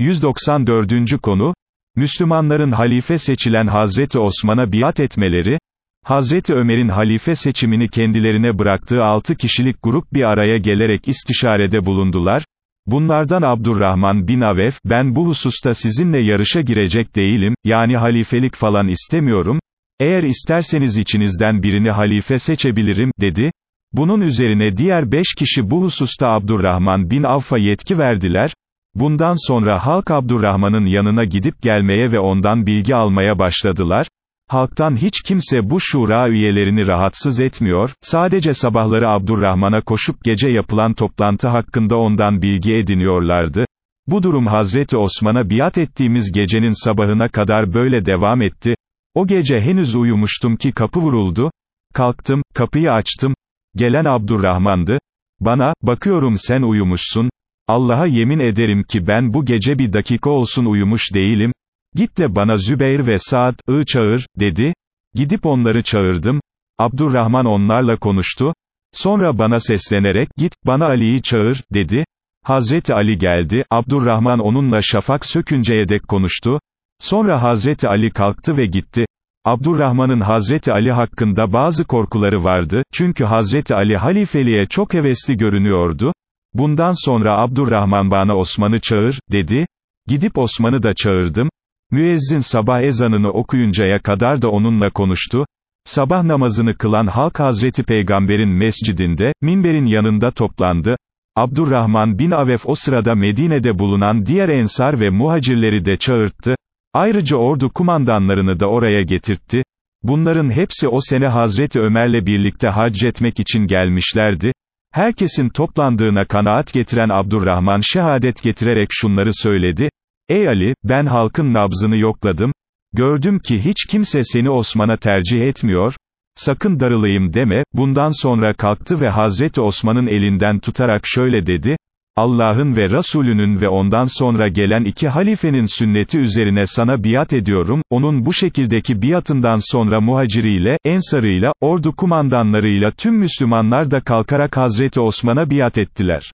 194. konu, Müslümanların halife seçilen Hazreti Osman'a biat etmeleri, Hazreti Ömer'in halife seçimini kendilerine bıraktığı altı kişilik grup bir araya gelerek istişarede bulundular, bunlardan Abdurrahman bin Avef, ben bu hususta sizinle yarışa girecek değilim, yani halifelik falan istemiyorum, eğer isterseniz içinizden birini halife seçebilirim, dedi, bunun üzerine diğer beş kişi bu hususta Abdurrahman bin Avf'a yetki verdiler, Bundan sonra halk Abdurrahman'ın yanına gidip gelmeye ve ondan bilgi almaya başladılar, halktan hiç kimse bu şura üyelerini rahatsız etmiyor, sadece sabahları Abdurrahman'a koşup gece yapılan toplantı hakkında ondan bilgi ediniyorlardı, bu durum Hazreti Osman'a biat ettiğimiz gecenin sabahına kadar böyle devam etti, o gece henüz uyumuştum ki kapı vuruldu, kalktım, kapıyı açtım, gelen Abdurrahman'dı, bana, bakıyorum sen uyumuşsun, Allah'a yemin ederim ki ben bu gece bir dakika olsun uyumuş değilim, git de bana Zübeyir ve Saad, çağır, dedi, gidip onları çağırdım, Abdurrahman onlarla konuştu, sonra bana seslenerek, git, bana Ali'yi çağır, dedi, Hazreti Ali geldi, Abdurrahman onunla şafak sökünceye dek konuştu, sonra Hazreti Ali kalktı ve gitti, Abdurrahman'ın Hazreti Ali hakkında bazı korkuları vardı, çünkü Hazreti Ali halifeliğe çok hevesli görünüyordu, Bundan sonra Abdurrahman bana Osman'ı çağır, dedi, gidip Osman'ı da çağırdım, müezzin sabah ezanını okuyuncaya kadar da onunla konuştu, sabah namazını kılan halk Hazreti Peygamber'in mescidinde, minberin yanında toplandı, Abdurrahman bin Avef o sırada Medine'de bulunan diğer ensar ve muhacirleri de çağırttı, ayrıca ordu kumandanlarını da oraya getirtti, bunların hepsi o sene Hazreti Ömer'le birlikte hac etmek için gelmişlerdi, Herkesin toplandığına kanaat getiren Abdurrahman şehadet getirerek şunları söyledi, Ey Ali, ben halkın nabzını yokladım, gördüm ki hiç kimse seni Osman'a tercih etmiyor, sakın darılayım deme, bundan sonra kalktı ve Hazreti Osman'ın elinden tutarak şöyle dedi, Allah'ın ve Resulünün ve ondan sonra gelen iki halifenin sünneti üzerine sana biat ediyorum, onun bu şekildeki biatından sonra muhaciriyle, ensarıyla, ordu kumandanlarıyla tüm Müslümanlar da kalkarak Hazreti Osman'a biat ettiler.